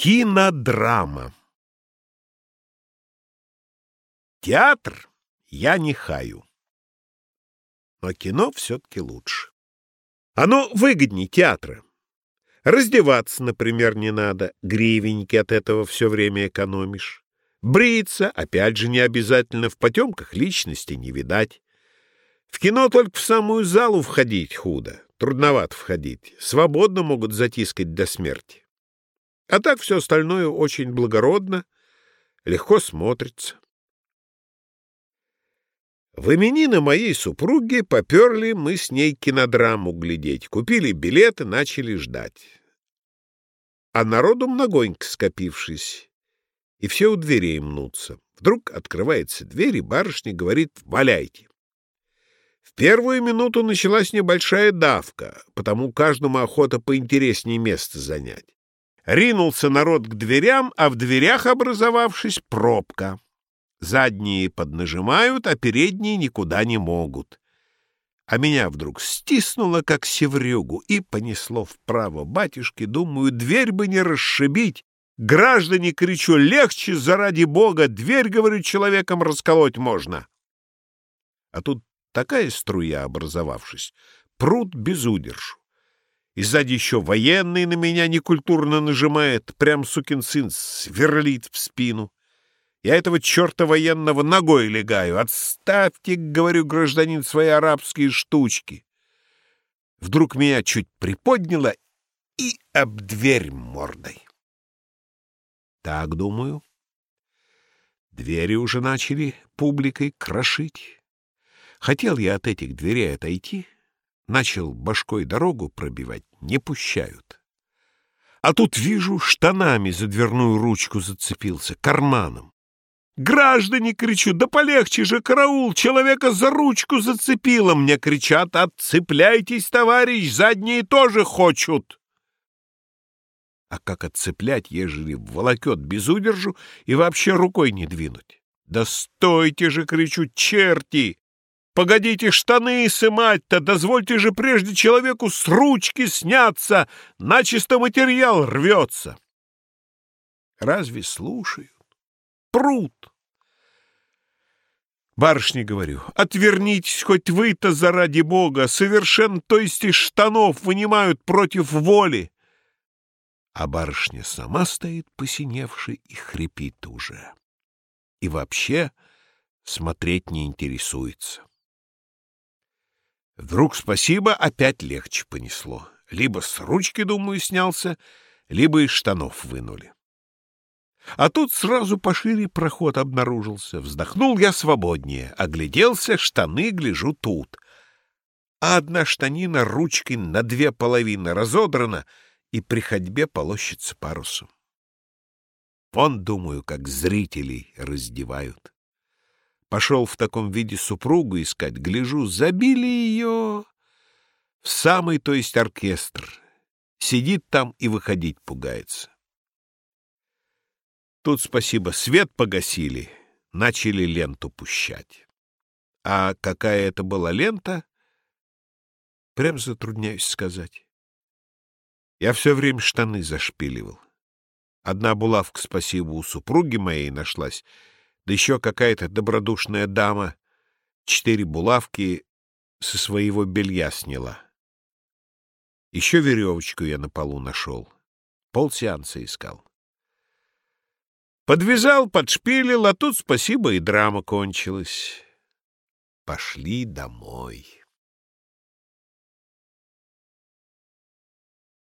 Кинодрама. Театр я не хаю. Но кино все-таки лучше. Оно выгоднее театра. Раздеваться, например, не надо, гривенники от этого все время экономишь. Бриться, опять же, не обязательно, в потемках личности не видать. В кино только в самую залу входить худо, трудновато входить, свободно могут затискать до смерти. А так все остальное очень благородно, легко смотрится. В именины моей супруги поперли мы с ней кинодраму глядеть, купили билеты, начали ждать. А народу многонько скопившись, и все у дверей мнутся. Вдруг открывается дверь, и барышня говорит «валяйте». В первую минуту началась небольшая давка, потому каждому охота поинтереснее место занять. Ринулся народ к дверям, а в дверях, образовавшись, пробка. Задние поднажимают, а передние никуда не могут. А меня вдруг стиснуло, как севрюгу, и понесло вправо батюшки. Думаю, дверь бы не расшибить. Граждане, кричу, легче, заради бога, дверь, говорю, человеком расколоть можно. А тут такая струя, образовавшись, пруд без удержу. И сзади еще военный на меня некультурно нажимает, прям сукин сын сверлит в спину. Я этого черта военного ногой легаю. Отставьте, говорю, гражданин, свои арабские штучки. Вдруг меня чуть приподняло и об дверь мордой. Так, думаю, двери уже начали публикой крошить. Хотел я от этих дверей отойти, начал башкой дорогу пробивать, не пущают. А тут вижу, штанами за дверную ручку зацепился, карманом. «Граждане!» — кричу, «да полегче же, караул! Человека за ручку зацепило!» Мне кричат, «отцепляйтесь, товарищ, задние тоже хочут!» А как отцеплять, ежели волокет без удержу и вообще рукой не двинуть? «Да стойте же!» — кричу, «черти! Погодите штаны сымать-то, дозвольте же прежде человеку с ручки сняться, начисто материал рвется. Разве слушают? Прут. Барышне говорю, отвернитесь хоть вы-то заради бога, совершенно, то есть из штанов вынимают против воли. А барышня сама стоит посиневшей и хрипит уже. И вообще смотреть не интересуется. Вдруг спасибо опять легче понесло. Либо с ручки, думаю, снялся, либо из штанов вынули. А тут сразу пошире проход обнаружился. Вздохнул я свободнее, огляделся, штаны гляжу тут. А одна штанина ручкой на две половины разодрана и при ходьбе полощется парусом. Вон, думаю, как зрителей раздевают. Пошел в таком виде супругу искать, гляжу, забили ее в самый, то есть оркестр. Сидит там и выходить пугается. Тут, спасибо, свет погасили, начали ленту пущать. А какая это была лента, прям затрудняюсь сказать. Я все время штаны зашпиливал. Одна булавка, спасибо, у супруги моей нашлась — да еще какая-то добродушная дама четыре булавки со своего белья сняла. Еще веревочку я на полу нашел. Полсеанса искал. Подвязал, подшпилил, а тут, спасибо, и драма кончилась. Пошли домой.